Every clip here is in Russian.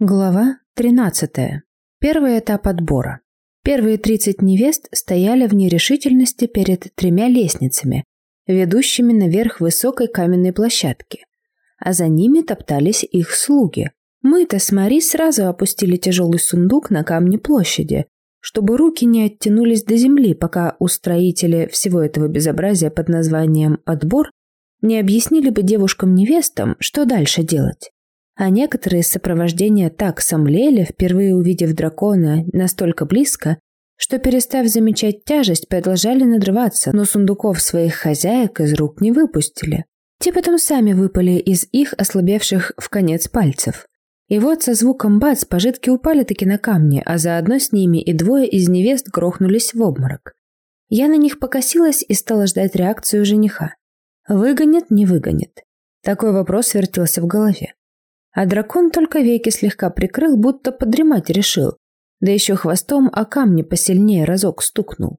Глава 13. Первый этап отбора. Первые 30 невест стояли в нерешительности перед тремя лестницами, ведущими наверх высокой каменной площадки, а за ними топтались их слуги. Мы-то с Мари сразу опустили тяжелый сундук на камни площади, чтобы руки не оттянулись до земли, пока устроители всего этого безобразия под названием «отбор» не объяснили бы девушкам-невестам, что дальше делать а некоторые из сопровождения так сомлели, впервые увидев дракона настолько близко, что, перестав замечать тяжесть, продолжали надрываться, но сундуков своих хозяек из рук не выпустили. Те потом сами выпали из их ослабевших в конец пальцев. И вот со звуком бац пожитки упали таки на камни, а заодно с ними и двое из невест грохнулись в обморок. Я на них покосилась и стала ждать реакцию жениха. Выгонит, не выгонит. Такой вопрос вертелся в голове. А дракон только веки слегка прикрыл, будто подремать решил. Да еще хвостом о камни посильнее разок стукнул.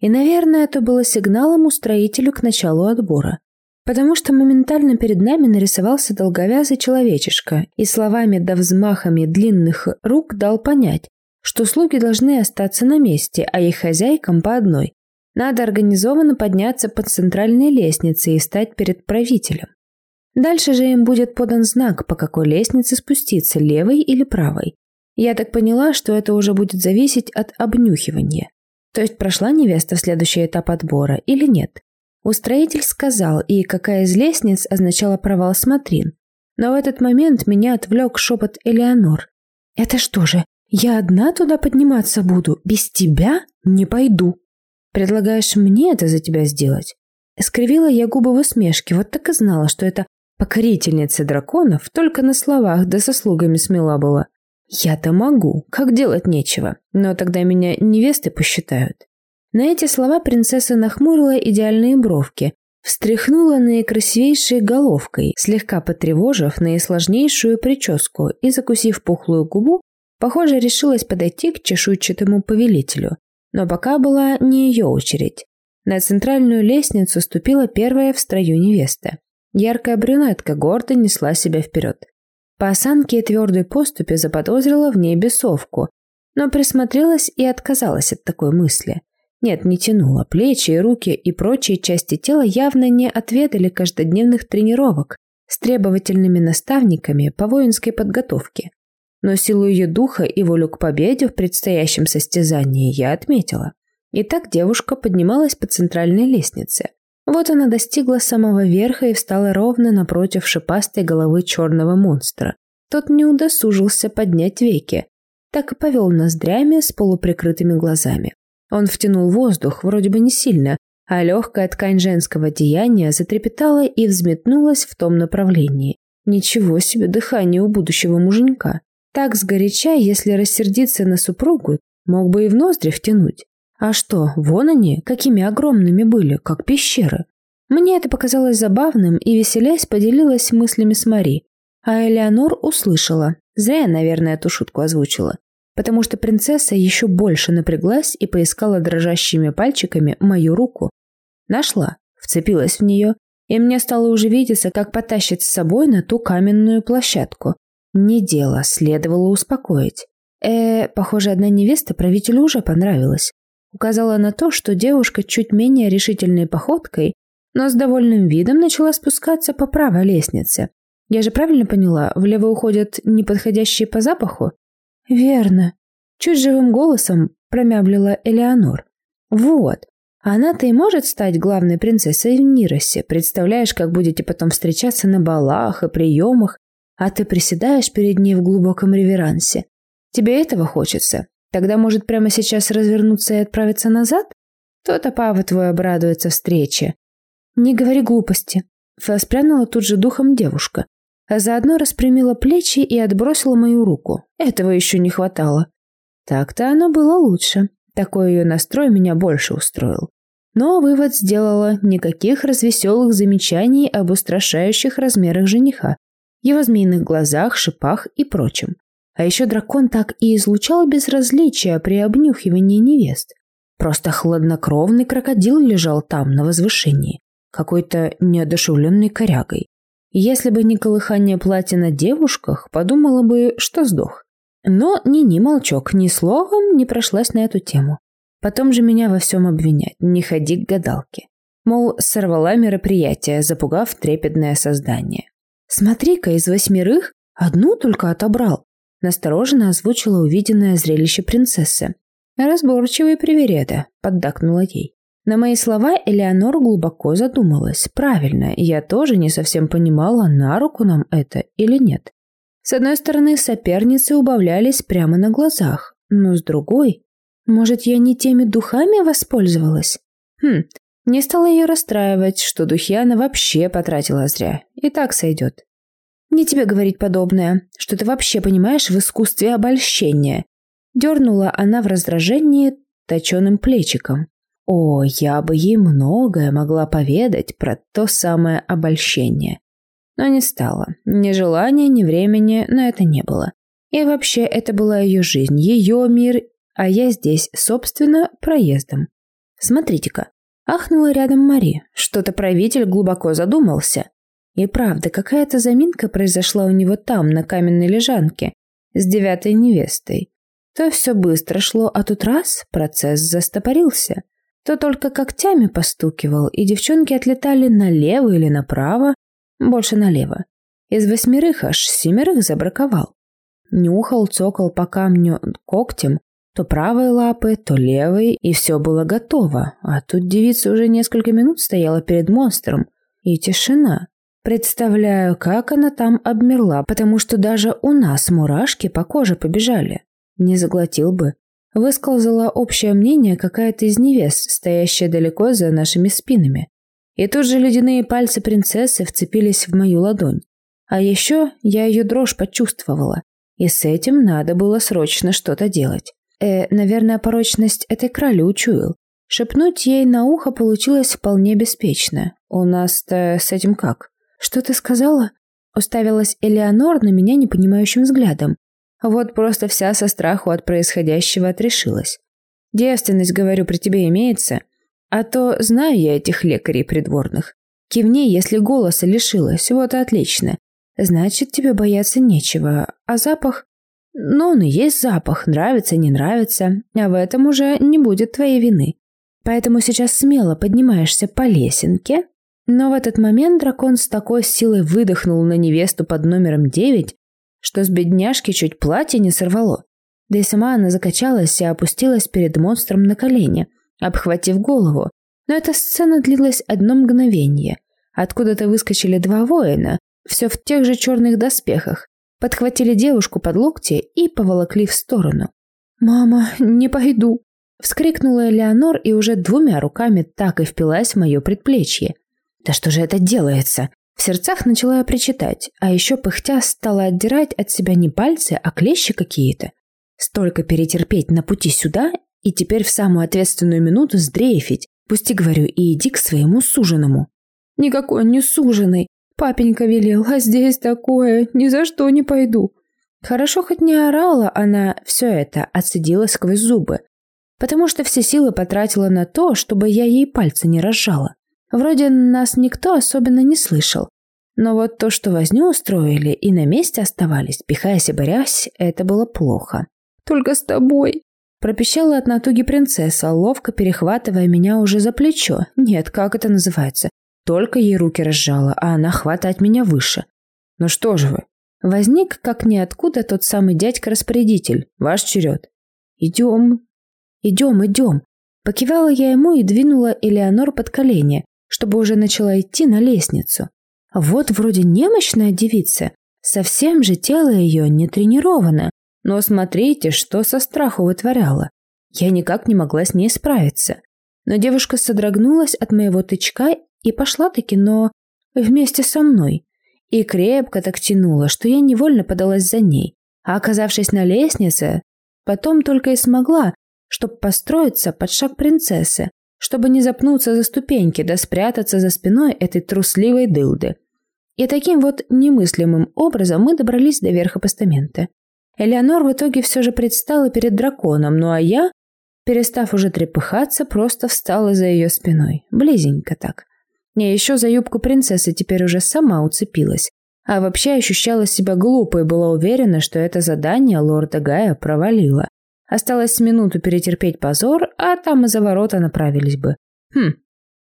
И, наверное, это было сигналом устроителю к началу отбора. Потому что моментально перед нами нарисовался долговязый человечишка и словами да взмахами длинных рук дал понять, что слуги должны остаться на месте, а их хозяйкам по одной. Надо организованно подняться по центральной лестнице и стать перед правителем. Дальше же им будет подан знак, по какой лестнице спуститься, левой или правой. Я так поняла, что это уже будет зависеть от обнюхивания. То есть прошла невеста в следующий этап отбора или нет. Устроитель сказал, и какая из лестниц означала провал смотрин. Но в этот момент меня отвлек шепот Элеонор. «Это что же, я одна туда подниматься буду? Без тебя не пойду». «Предлагаешь мне это за тебя сделать?» Скривила я губы в усмешке, вот так и знала, что это Покорительница драконов только на словах да со слугами смела была. Я-то могу, как делать нечего, но тогда меня невесты посчитают. На эти слова принцесса нахмурила идеальные бровки, встряхнула наикрасивейшей головкой, слегка потревожив наисложнейшую прическу и, закусив пухлую губу, похоже, решилась подойти к чешуйчатому повелителю. Но пока была не ее очередь. На центральную лестницу ступила первая в строю невеста. Яркая брюнетка гордо несла себя вперед. По осанке и твердой поступе заподозрила в ней бесовку, но присмотрелась и отказалась от такой мысли. Нет, не тянула. Плечи и руки и прочие части тела явно не отведали каждодневных тренировок с требовательными наставниками по воинской подготовке. Но силу ее духа и волю к победе в предстоящем состязании я отметила. И так девушка поднималась по центральной лестнице. Вот она достигла самого верха и встала ровно напротив шипастой головы черного монстра. Тот не удосужился поднять веки, так и повел ноздрями с полуприкрытыми глазами. Он втянул воздух, вроде бы не сильно, а легкая ткань женского деяния затрепетала и взметнулась в том направлении. Ничего себе дыхание у будущего муженька. Так сгоряча, если рассердиться на супругу, мог бы и в ноздри втянуть. А что, вон они, какими огромными были, как пещеры. Мне это показалось забавным и, веселясь, поделилась мыслями с Мари. А Элеонор услышала. Зря наверное, эту шутку озвучила. Потому что принцесса еще больше напряглась и поискала дрожащими пальчиками мою руку. Нашла, вцепилась в нее, и мне стало уже видеться, как потащит с собой на ту каменную площадку. Не дело, следовало успокоить. Э, похоже, одна невеста правителю уже понравилась указала на то, что девушка чуть менее решительной походкой, но с довольным видом начала спускаться по правой лестнице. Я же правильно поняла, влево уходят неподходящие по запаху? Верно. Чуть живым голосом промямлила Элеонор. Вот. Она-то и может стать главной принцессой в Ниросе. Представляешь, как будете потом встречаться на балах и приемах, а ты приседаешь перед ней в глубоком реверансе. Тебе этого хочется? Тогда, может, прямо сейчас развернуться и отправиться назад? То-то папа твой обрадуется встрече. Не говори глупости. Воспрянула тут же духом девушка, а заодно распрямила плечи и отбросила мою руку. Этого еще не хватало. Так-то оно было лучше. Такой ее настрой меня больше устроил. Но вывод сделала никаких развеселых замечаний об устрашающих размерах жениха, его змеиных глазах, шипах и прочем. А еще дракон так и излучал безразличие при обнюхивании невест. Просто хладнокровный крокодил лежал там, на возвышении, какой-то неодушевленной корягой. Если бы не колыхание платья на девушках, подумала бы, что сдох. Но ни-ни молчок, ни словом не прошлась на эту тему. Потом же меня во всем обвинять, не ходи к гадалке. Мол, сорвала мероприятие, запугав трепетное создание. «Смотри-ка, из восьмерых одну только отобрал», настороженно озвучила увиденное зрелище принцессы. «Разборчивый привереда», — поддакнула ей. На мои слова Элеонор глубоко задумалась. Правильно, я тоже не совсем понимала, на руку нам это или нет. С одной стороны, соперницы убавлялись прямо на глазах, но с другой... Может, я не теми духами воспользовалась? Хм, не стала ее расстраивать, что духи она вообще потратила зря. И так сойдет. Не тебе говорить подобное, что ты вообще понимаешь в искусстве обольщения. Дернула она в раздражении точеным плечиком. О, я бы ей многое могла поведать про то самое обольщение. Но не стала. Ни желания, ни времени на это не было. И вообще, это была ее жизнь, ее мир, а я здесь, собственно, проездом. Смотрите-ка, Ахнула рядом Мари. Что-то правитель глубоко задумался. И правда, какая-то заминка произошла у него там, на каменной лежанке, с девятой невестой. То все быстро шло, а тут раз процесс застопорился. То только когтями постукивал, и девчонки отлетали налево или направо, больше налево. Из восьмерых аж семерых забраковал. Нюхал, цокал по камню когтем, то правой лапы, то левой, и все было готово. А тут девица уже несколько минут стояла перед монстром. И тишина. Представляю, как она там обмерла, потому что даже у нас мурашки по коже побежали. Не заглотил бы. Высказала общее мнение какая-то из невест, стоящая далеко за нашими спинами. И тут же ледяные пальцы принцессы вцепились в мою ладонь. А еще я ее дрожь почувствовала. И с этим надо было срочно что-то делать. Э, наверное, порочность этой крали учуял. Шепнуть ей на ухо получилось вполне беспечно. У нас-то с этим как? Что ты сказала? Уставилась Элеонор на меня непонимающим взглядом. Вот просто вся со страху от происходящего отрешилась. Девственность, говорю, при тебе имеется. А то знаю я этих лекарей придворных. Кивни, если голоса лишилась, вот и отлично. Значит, тебе бояться нечего. А запах? Но он и есть запах, нравится, не нравится, а в этом уже не будет твоей вины. Поэтому сейчас смело поднимаешься по лесенке. Но в этот момент дракон с такой силой выдохнул на невесту под номером 9, что с бедняжки чуть платье не сорвало. Да и сама она закачалась и опустилась перед монстром на колени, обхватив голову. Но эта сцена длилась одно мгновение. Откуда-то выскочили два воина, все в тех же черных доспехах, подхватили девушку под локти и поволокли в сторону. «Мама, не пойду!» Вскрикнула Элеонор и уже двумя руками так и впилась в мое предплечье. «Да что же это делается?» В сердцах начала я причитать, а еще пыхтя стала отдирать от себя не пальцы, а клещи какие-то. Столько перетерпеть на пути сюда и теперь в самую ответственную минуту сдрейфить. Пусти, говорю, и иди к своему суженому. Никакой он не суженый. Папенька велел, а здесь такое, ни за что не пойду. Хорошо хоть не орала она все это, отсидела сквозь зубы, потому что все силы потратила на то, чтобы я ей пальцы не разжала. Вроде нас никто особенно не слышал, но вот то, что возню устроили и на месте оставались, пихаясь и борясь, это было плохо. «Только с тобой», – пропищала от натуги принцесса, ловко перехватывая меня уже за плечо. Нет, как это называется? Только ей руки разжала, а она хватать меня выше. Ну что же вы? Возник, как ниоткуда, тот самый дядька-распорядитель. Ваш черед. Идем. Идем, идем. Покивала я ему и двинула Элеонор под колени, чтобы уже начала идти на лестницу. Вот вроде немощная девица, совсем же тело ее не тренировано, но смотрите, что со страху вытворяла. Я никак не могла с ней справиться. Но девушка содрогнулась от моего тычка и пошла-таки, но вместе со мной. И крепко так тянула, что я невольно подалась за ней. А оказавшись на лестнице, потом только и смогла, чтобы построиться под шаг принцессы, чтобы не запнуться за ступеньки да спрятаться за спиной этой трусливой дылды. И таким вот немыслимым образом мы добрались до верха постамента. Элеонор в итоге все же предстала перед драконом, ну а я, перестав уже трепыхаться, просто встала за ее спиной, близенько так. Я еще за юбку принцессы теперь уже сама уцепилась. А вообще ощущала себя глупо и была уверена, что это задание лорда Гая провалила. Осталось минуту перетерпеть позор, а там и за ворота направились бы. Хм,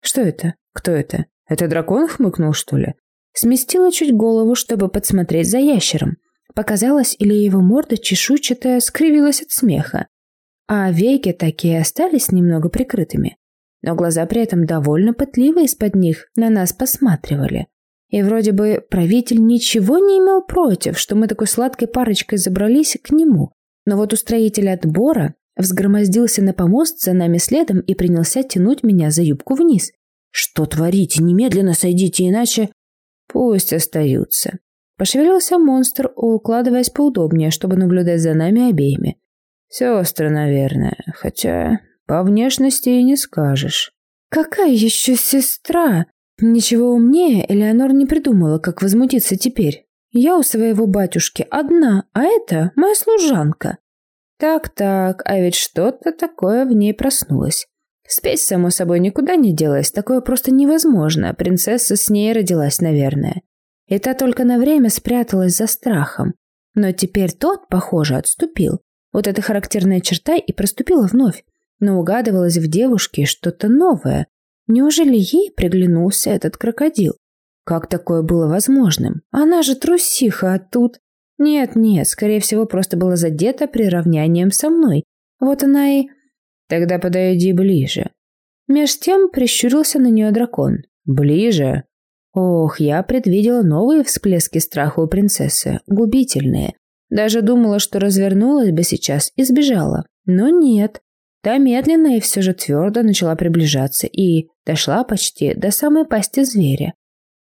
что это? Кто это? Это дракон хмыкнул, что ли? Сместила чуть голову, чтобы подсмотреть за ящером. Показалось, или его морда чешуйчатая скривилась от смеха. А веки такие остались немного прикрытыми. Но глаза при этом довольно пытливо из-под них на нас посматривали. И вроде бы правитель ничего не имел против, что мы такой сладкой парочкой забрались к нему. Но вот устроитель отбора взгромоздился на помост за нами следом и принялся тянуть меня за юбку вниз. «Что творите? Немедленно сойдите, иначе...» «Пусть остаются». Пошевелился монстр, укладываясь поудобнее, чтобы наблюдать за нами обеими. «Сестры, наверное, хотя по внешности и не скажешь». «Какая еще сестра?» Ничего умнее Элеонор не придумала, как возмутиться теперь. Я у своего батюшки одна, а это моя служанка. Так-так, а ведь что-то такое в ней проснулось. Спесь, само собой, никуда не делась, такое просто невозможно. Принцесса с ней родилась, наверное. И та только на время спряталась за страхом. Но теперь тот, похоже, отступил. Вот эта характерная черта и проступила вновь. Но угадывалось в девушке что-то новое, Неужели ей приглянулся этот крокодил? Как такое было возможным? Она же трусиха, а тут... Нет-нет, скорее всего, просто была задета приравнянием со мной. Вот она и... Тогда подойди ближе. Меж тем прищурился на нее дракон. Ближе? Ох, я предвидела новые всплески страха у принцессы, губительные. Даже думала, что развернулась бы сейчас и сбежала. Но нет. Та медленно и все же твердо начала приближаться и дошла почти до самой пасти зверя.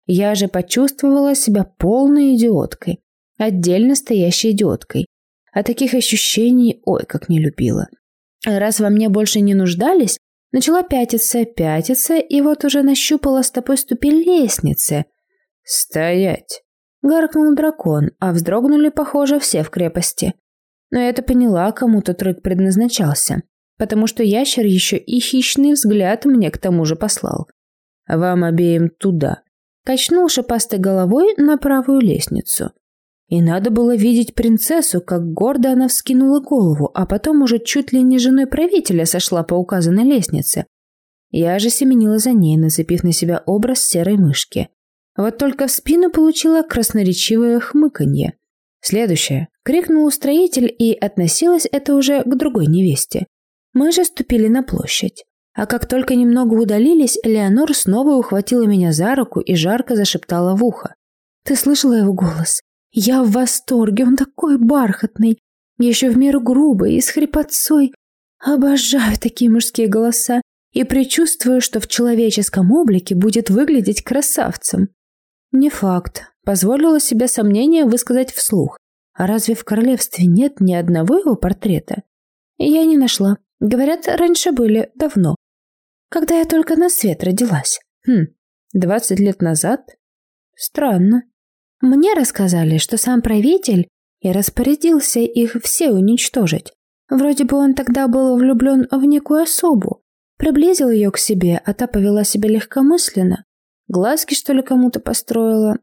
Я же почувствовала себя полной идиоткой, отдельно стоящей идиоткой. А таких ощущений, ой, как не любила. Раз во мне больше не нуждались, начала пятиться, пятиться, и вот уже нащупала стопой ступень лестницы. «Стоять!» — гаркнул дракон, а вздрогнули, похоже, все в крепости. Но я это поняла, кому тот рык предназначался потому что ящер еще и хищный взгляд мне к тому же послал. «Вам обеим туда», — качнул шипастой головой на правую лестницу. И надо было видеть принцессу, как гордо она вскинула голову, а потом уже чуть ли не женой правителя сошла по указанной лестнице. Я же семенила за ней, нацепив на себя образ серой мышки. Вот только в спину получила красноречивое хмыканье. Следующее. Крикнул устроитель, и относилось это уже к другой невесте. Мы же ступили на площадь. А как только немного удалились, Леонор снова ухватила меня за руку и жарко зашептала в ухо. «Ты слышала его голос? Я в восторге, он такой бархатный, еще в меру грубый и с хрипотцой. Обожаю такие мужские голоса и предчувствую, что в человеческом облике будет выглядеть красавцем». Не факт. Позволила себе сомнение высказать вслух. А разве в королевстве нет ни одного его портрета? Я не нашла. Говорят, раньше были, давно. Когда я только на свет родилась. Хм, двадцать лет назад? Странно. Мне рассказали, что сам правитель и распорядился их все уничтожить. Вроде бы он тогда был влюблен в некую особу. Приблизил ее к себе, а та повела себя легкомысленно. Глазки, что ли, кому-то построила.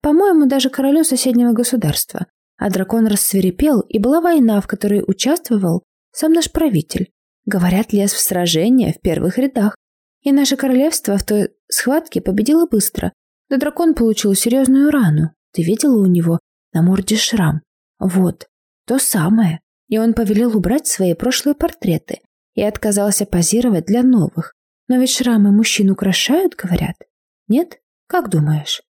По-моему, даже королю соседнего государства. А дракон рассверепел, и была война, в которой участвовал сам наш правитель. Говорят, лез в сражение в первых рядах. И наше королевство в той схватке победило быстро. Да дракон получил серьезную рану. Ты видела у него на морде шрам? Вот, то самое. И он повелел убрать свои прошлые портреты и отказался позировать для новых. Но ведь шрамы мужчин украшают, говорят. Нет? Как думаешь?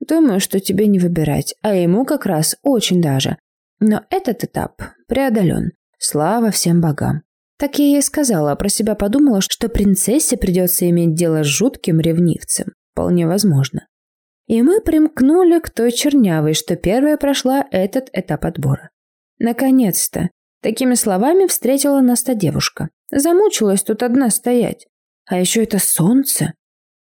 Думаю, что тебе не выбирать, а ему как раз очень даже. Но этот этап преодолен. Слава всем богам. Так я ей сказала, а про себя подумала, что принцессе придется иметь дело с жутким ревнивцем. Вполне возможно. И мы примкнули к той чернявой, что первая прошла этот этап отбора. Наконец-то. Такими словами встретила нас та девушка. Замучилась тут одна стоять. А еще это солнце.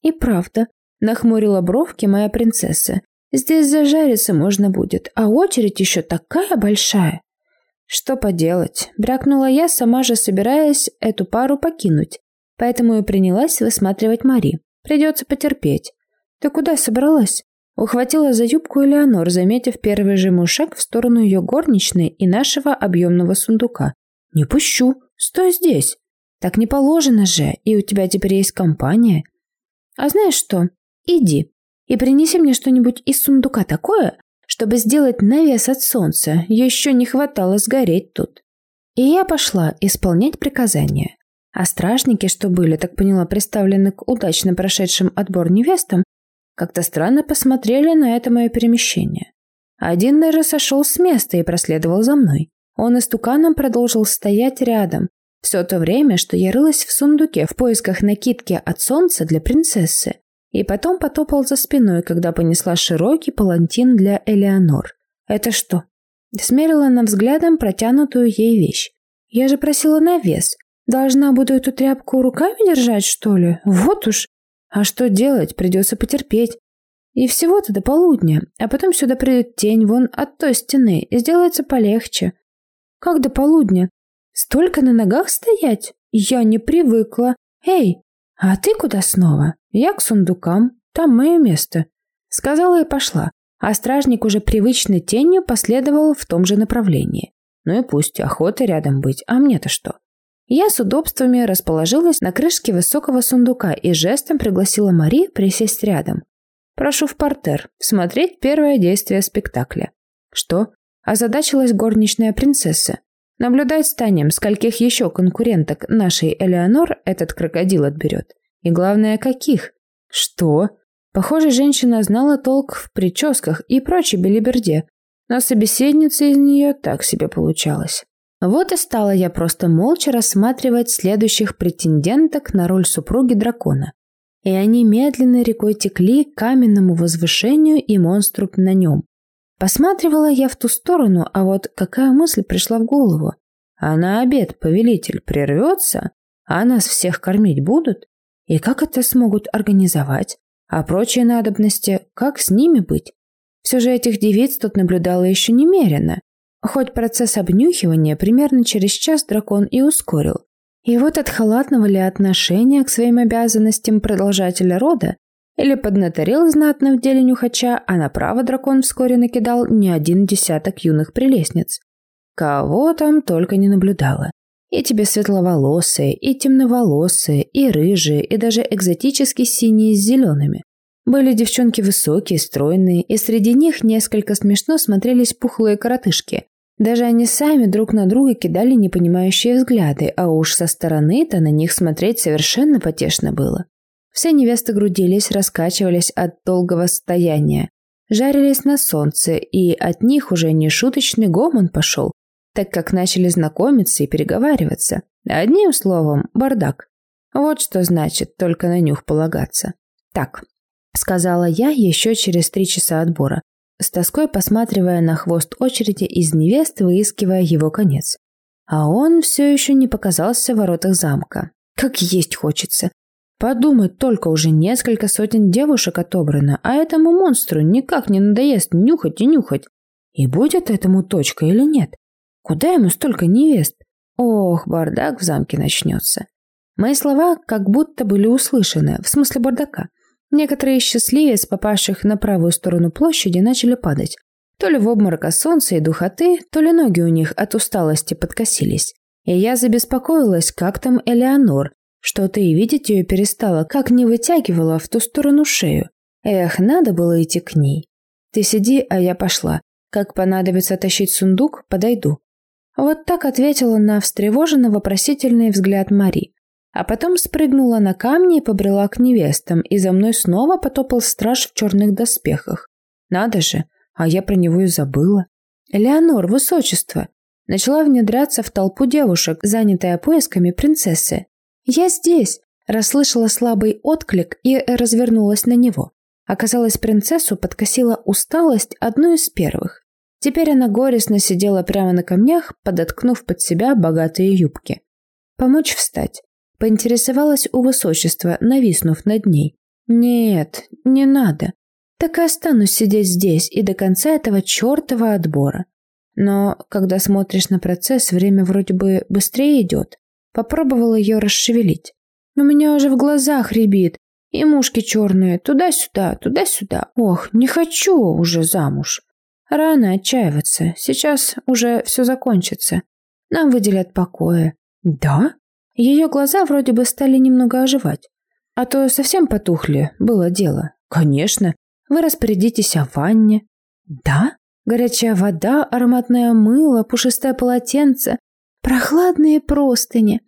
И правда, нахмурила бровки моя принцесса. Здесь зажариться можно будет, а очередь еще такая большая. Что поделать, брякнула я, сама же собираясь эту пару покинуть, поэтому и принялась высматривать Мари. Придется потерпеть. Ты куда собралась? Ухватила за юбку Элеонор, заметив первый же мой шаг в сторону ее горничной и нашего объемного сундука. «Не пущу. Стой здесь. Так не положено же, и у тебя теперь есть компания. А знаешь что? Иди и принеси мне что-нибудь из сундука такое, чтобы сделать навес от солнца. Еще не хватало сгореть тут». И я пошла исполнять приказания. А стражники, что были, так поняла, представлены к удачно прошедшим отбор невестам, как-то странно посмотрели на это мое перемещение. Один даже сошел с места и проследовал за мной. Он истуканом продолжил стоять рядом, все то время, что я рылась в сундуке в поисках накидки от солнца для принцессы, и потом потопал за спиной, когда понесла широкий палантин для Элеонор. «Это что?» Смерила она взглядом протянутую ей вещь. «Я же просила на вес. Должна буду эту тряпку руками держать, что ли? Вот уж!» А что делать? Придется потерпеть. И всего-то до полудня, а потом сюда придет тень вон от той стены и сделается полегче. Как до полудня? Столько на ногах стоять? Я не привыкла. Эй, а ты куда снова? Я к сундукам, там мое место. Сказала и пошла, а стражник уже привычной тенью последовал в том же направлении. Ну и пусть, охота рядом быть, а мне-то что? Я с удобствами расположилась на крышке высокого сундука и жестом пригласила Мари присесть рядом. «Прошу в портер, смотреть первое действие спектакля». «Что?» – озадачилась горничная принцесса. «Наблюдать станем, скольких еще конкуренток нашей Элеонор этот крокодил отберет. И главное, каких?» «Что?» Похоже, женщина знала толк в прическах и прочей белиберде, но собеседница из нее так себе получалась. Вот и стала я просто молча рассматривать следующих претенденток на роль супруги дракона. И они медленно рекой текли к каменному возвышению и монстру на нем. Посматривала я в ту сторону, а вот какая мысль пришла в голову? А на обед повелитель прервется, а нас всех кормить будут? И как это смогут организовать? А прочие надобности, как с ними быть? Все же этих девиц тут наблюдала еще немерено, Хоть процесс обнюхивания примерно через час дракон и ускорил. И вот от халатного ли отношения к своим обязанностям продолжателя рода или поднаторел знатно в деле нюхача, а направо дракон вскоре накидал не один десяток юных прелестниц. Кого там только не наблюдала. И тебе светловолосые, и темноволосые, и рыжие, и даже экзотически синие с зелеными. Были девчонки высокие, стройные, и среди них несколько смешно смотрелись пухлые коротышки, даже они сами друг на друга кидали непонимающие взгляды, а уж со стороны-то на них смотреть совершенно потешно было. Все невесты грудились, раскачивались от долгого стояния, жарились на солнце, и от них уже не шуточный гомон пошел, так как начали знакомиться и переговариваться. Одним словом, бардак. Вот что значит только на нюх полагаться. Так, сказала я еще через три часа отбора с тоской посматривая на хвост очереди из невест, выискивая его конец. А он все еще не показался в воротах замка. Как есть хочется. Подумать, только уже несколько сотен девушек отобрано, а этому монстру никак не надоест нюхать и нюхать. И будет этому точка или нет? Куда ему столько невест? Ох, бардак в замке начнется. Мои слова как будто были услышаны, в смысле бардака. Некоторые счастливец, попавших на правую сторону площади, начали падать. То ли в обморок от солнца и духоты, то ли ноги у них от усталости подкосились. И я забеспокоилась, как там Элеонор. Что-то и видеть ее перестала, как не вытягивала в ту сторону шею. Эх, надо было идти к ней. Ты сиди, а я пошла. Как понадобится тащить сундук, подойду. Вот так ответила на встревоженно вопросительный взгляд Мари. А потом спрыгнула на камни и побрела к невестам, и за мной снова потопал страж в черных доспехах. Надо же, а я про него и забыла. Леонор, высочество, начала внедряться в толпу девушек, занятая поисками принцессы. «Я здесь!» – расслышала слабый отклик и развернулась на него. Оказалось, принцессу подкосила усталость одной из первых. Теперь она горестно сидела прямо на камнях, подоткнув под себя богатые юбки. Помочь встать. Поинтересовалась у высочества, нависнув над ней. «Нет, не надо. Так и останусь сидеть здесь и до конца этого чертова отбора. Но когда смотришь на процесс, время вроде бы быстрее идет. Попробовала ее расшевелить. У меня уже в глазах рябит. И мушки черные, туда-сюда, туда-сюда. Ох, не хочу уже замуж. Рано отчаиваться, сейчас уже все закончится. Нам выделят покоя. Да? Ее глаза вроде бы стали немного оживать. А то совсем потухли, было дело. Конечно, вы распорядитесь о ванне. Да? Горячая вода, ароматное мыло, пушистое полотенце, прохладные простыни.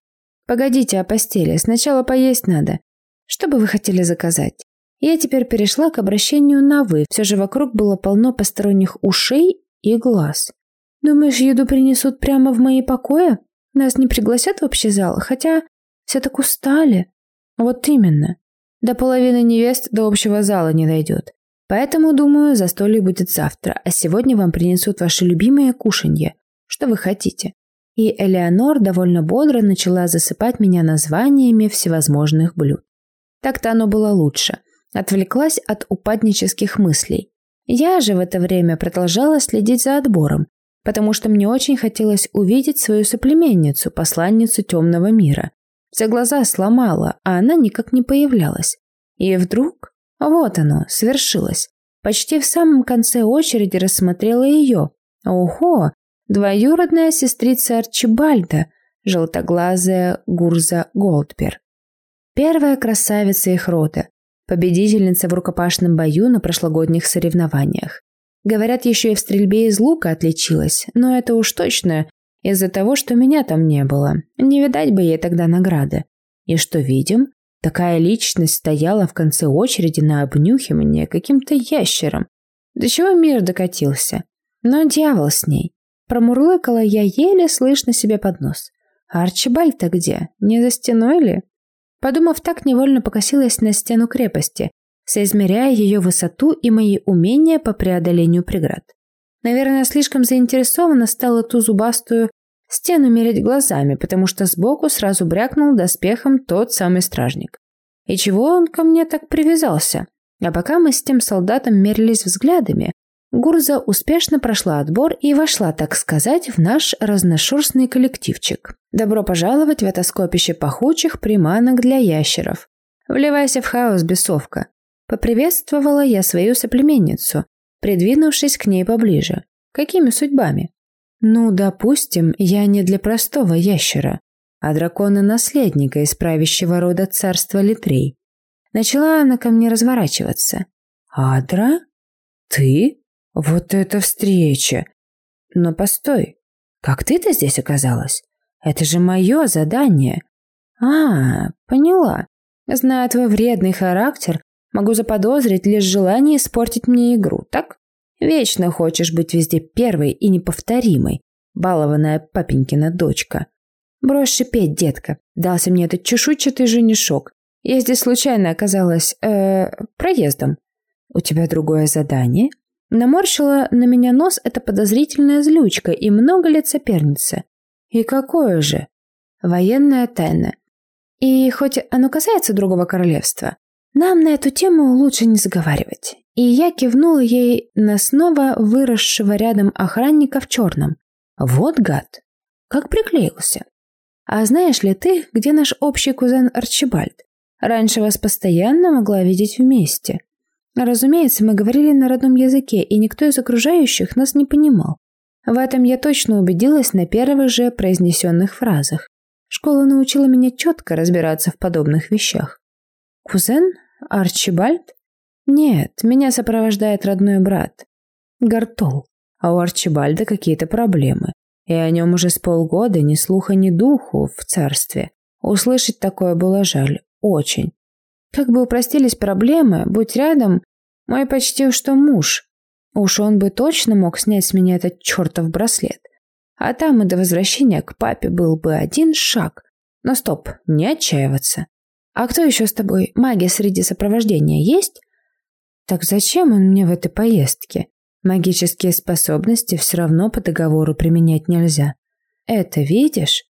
Погодите о постели, сначала поесть надо. Что бы вы хотели заказать? Я теперь перешла к обращению на «вы», все же вокруг было полно посторонних ушей и глаз. Думаешь, еду принесут прямо в мои покои? Нас не пригласят в общий зал, хотя все так устали. Вот именно. До половины невест до общего зала не дойдет. Поэтому, думаю, застолье будет завтра, а сегодня вам принесут ваши любимые кушанье. Что вы хотите? И Элеонор довольно бодро начала засыпать меня названиями всевозможных блюд. Так-то оно было лучше. Отвлеклась от упаднических мыслей. Я же в это время продолжала следить за отбором, потому что мне очень хотелось увидеть свою соплеменницу, посланницу темного мира. Все глаза сломала, а она никак не появлялась. И вдруг, вот оно, свершилось. Почти в самом конце очереди рассмотрела ее. Ого, двоюродная сестрица Арчибальда, желтоглазая Гурза Голдбер. Первая красавица их рода, победительница в рукопашном бою на прошлогодних соревнованиях. Говорят, еще и в стрельбе из лука отличилась, но это уж точно из-за того, что меня там не было. Не видать бы ей тогда награды. И что видим? Такая личность стояла в конце очереди на обнюхивание каким-то ящером. До чего мир докатился? Но дьявол с ней. Промурлыкала я еле слышно себе под нос. А Арчибальд-то где? Не за стеной ли? Подумав так, невольно покосилась на стену крепости, соизмеряя ее высоту и мои умения по преодолению преград. Наверное, слишком заинтересована стала ту зубастую стену мерить глазами, потому что сбоку сразу брякнул доспехом тот самый стражник. И чего он ко мне так привязался? А пока мы с тем солдатом мерились взглядами, Гурза успешно прошла отбор и вошла, так сказать, в наш разношерстный коллективчик. Добро пожаловать в это скопище пахучих приманок для ящеров. Вливайся в хаос, бесовка. Поприветствовала я свою соплеменницу, придвинувшись к ней поближе. Какими судьбами? Ну, допустим, я не для простого ящера, а дракона-наследника из правящего рода царства Литрей. Начала она ко мне разворачиваться. «Адра? Ты? Вот это встреча! Но постой, как ты-то здесь оказалась? Это же мое задание!» «А, поняла. Зная твой вредный характер, Могу заподозрить лишь желание испортить мне игру, так? Вечно хочешь быть везде первой и неповторимой, балованная папенькина дочка. Брось шипеть, детка. Дался мне этот чешуйчатый женишок. Я здесь случайно оказалась, э, проездом. У тебя другое задание? Наморщила на меня нос эта подозрительная злючка и много лет соперницы. И какое же? Военная тайна. И хоть оно касается другого королевства, нам на эту тему лучше не заговаривать. И я кивнула ей на снова выросшего рядом охранника в черном. Вот гад. Как приклеился. А знаешь ли ты, где наш общий кузен Арчибальд? Раньше вас постоянно могла видеть вместе. Разумеется, мы говорили на родном языке, и никто из окружающих нас не понимал. В этом я точно убедилась на первых же произнесенных фразах. Школа научила меня четко разбираться в подобных вещах. Кузен? Арчибальд? Нет, меня сопровождает родной брат. Гартол. А у Арчибальда какие-то проблемы. И о нем уже с полгода ни слуха, ни духу в царстве. Услышать такое было жаль. Очень. Как бы упростились проблемы, будь рядом мой почти что муж. Уж он бы точно мог снять с меня этот чертов браслет. А там и до возвращения к папе был бы один шаг. Но стоп, не отчаиваться. «А кто еще с тобой? Магия среди сопровождения есть?» «Так зачем он мне в этой поездке? Магические способности все равно по договору применять нельзя. Это видишь?»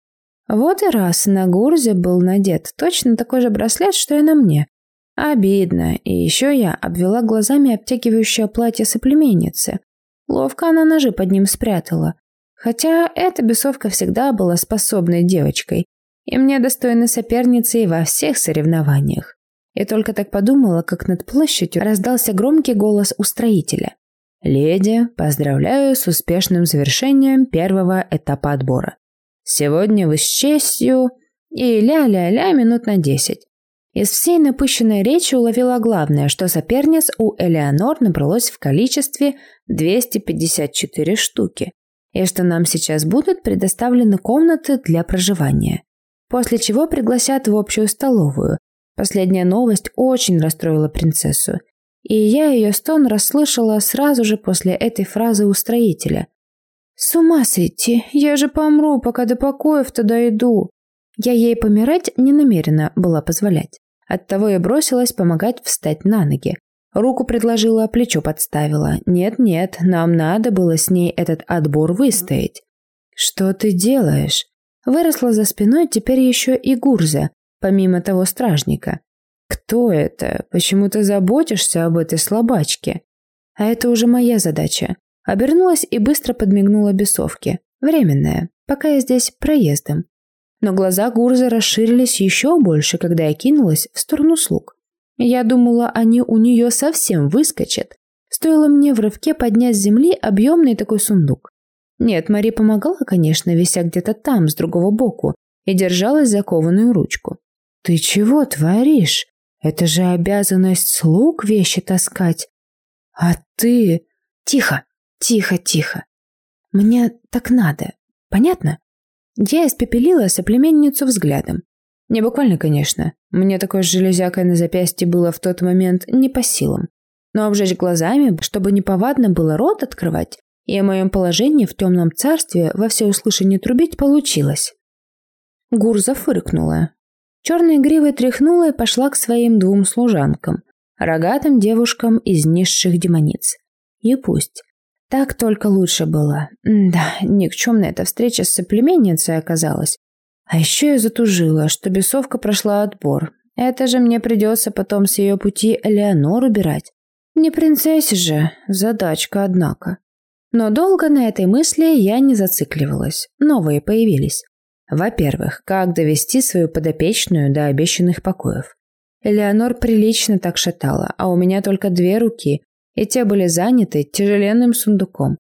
Вот и раз на Гурзе был надет точно такой же браслет, что и на мне. Обидно, и еще я обвела глазами обтягивающее платье соплеменницы. Ловко она ножи под ним спрятала. Хотя эта бесовка всегда была способной девочкой, и мне достойны соперницы и во всех соревнованиях. И только так подумала, как над площадью раздался громкий голос устроителя. «Леди, поздравляю с успешным завершением первого этапа отбора. Сегодня вы с честью...» И ля-ля-ля минут на десять. Из всей напыщенной речи уловила главное, что соперниц у Элеонор набралось в количестве 254 штуки, и что нам сейчас будут предоставлены комнаты для проживания. После чего пригласят в общую столовую. Последняя новость очень расстроила принцессу, и я ее стон расслышала сразу же после этой фразы у строителя. «С ума сойти! Я же помру, пока до покоев-то дойду!» Я ей помирать не намерена была позволять. Оттого я бросилась помогать встать на ноги. Руку предложила, плечо подставила. Нет-нет, нам надо было с ней этот отбор выстоять. «Что ты делаешь?» Выросла за спиной теперь еще и Гурза, помимо того стражника. «Кто это? Почему ты заботишься об этой слабачке?» «А это уже моя задача». Обернулась и быстро подмигнула бесовке. «Временная, пока я здесь проездом но глаза Гурза расширились еще больше, когда я кинулась в сторону слуг. Я думала, они у нее совсем выскочат. Стоило мне в рывке поднять с земли объемный такой сундук. Нет, Мари помогала, конечно, вися где-то там, с другого боку, и держалась за кованую ручку. «Ты чего творишь? Это же обязанность слуг вещи таскать. А ты...» «Тихо, тихо, тихо. Мне так надо. Понятно?» Я испепелила соплеменницу взглядом. Не буквально, конечно. Мне такой железякой на запястье было в тот момент не по силам. Но обжечь глазами, чтобы неповадно было рот открывать, и о моем положении в темном царстве во всеуслышание трубить получилось. Гурза фыркнула. Черной гривой тряхнула и пошла к своим двум служанкам, рогатым девушкам из низших демониц. И пусть. Так только лучше было. Да, никчемная эта встреча с соплеменницей оказалась. А еще я затужила, что бесовка прошла отбор. Это же мне придется потом с ее пути Элеонор убирать. Не принцессе же, задачка, однако. Но долго на этой мысли я не зацикливалась. Новые появились. Во-первых, как довести свою подопечную до обещанных покоев. Элеонор прилично так шатала, а у меня только две руки, и те были заняты тяжеленным сундуком.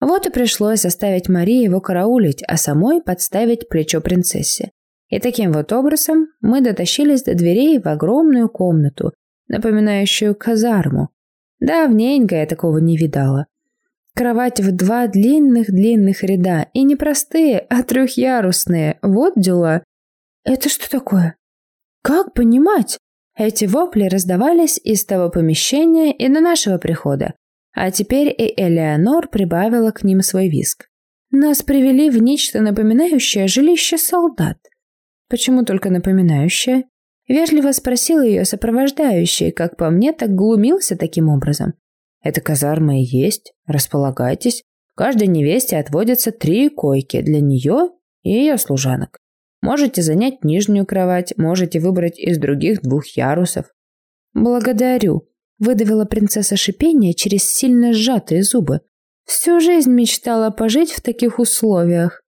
Вот и пришлось заставить Марии его караулить, а самой подставить плечо принцессе. И таким вот образом мы дотащились до дверей в огромную комнату, напоминающую казарму. Давненько я такого не видала. Кровать в два длинных-длинных ряда, и не простые, а трехъярусные. Вот дела. Это что такое? Как понимать? Эти вопли раздавались из того помещения и до нашего прихода, а теперь и Элеонор прибавила к ним свой виск. Нас привели в нечто напоминающее жилище солдат. Почему только напоминающее? Вежливо спросил ее сопровождающий, как по мне, так глумился таким образом. Это казарма и есть, располагайтесь. Каждой невесте отводятся три койки для нее и ее служанок. Можете занять нижнюю кровать, можете выбрать из других двух ярусов. Благодарю, выдавила принцесса шипение через сильно сжатые зубы. Всю жизнь мечтала пожить в таких условиях.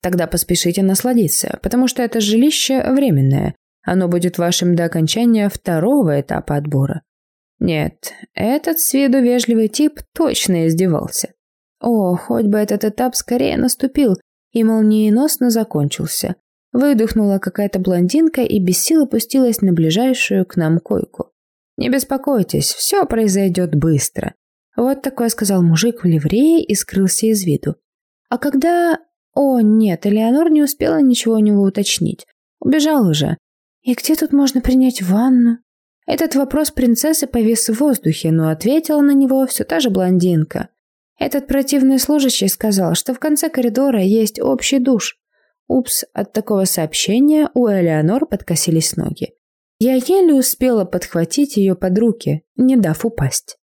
Тогда поспешите насладиться, потому что это жилище временное. Оно будет вашим до окончания второго этапа отбора. Нет, этот с виду вежливый тип точно издевался. О, хоть бы этот этап скорее наступил и молниеносно закончился. Выдохнула какая-то блондинка и без сил опустилась на ближайшую к нам койку. «Не беспокойтесь, все произойдет быстро». Вот такое сказал мужик в ливрее и скрылся из виду. А когда... О, нет, Элеонор не успела ничего у него уточнить. Убежал уже. И где тут можно принять ванну? Этот вопрос принцессы повис в воздухе, но ответила на него все та же блондинка. Этот противный служащий сказал, что в конце коридора есть общий душ. Упс, от такого сообщения у Элеонор подкосились ноги. Я еле успела подхватить ее под руки, не дав упасть.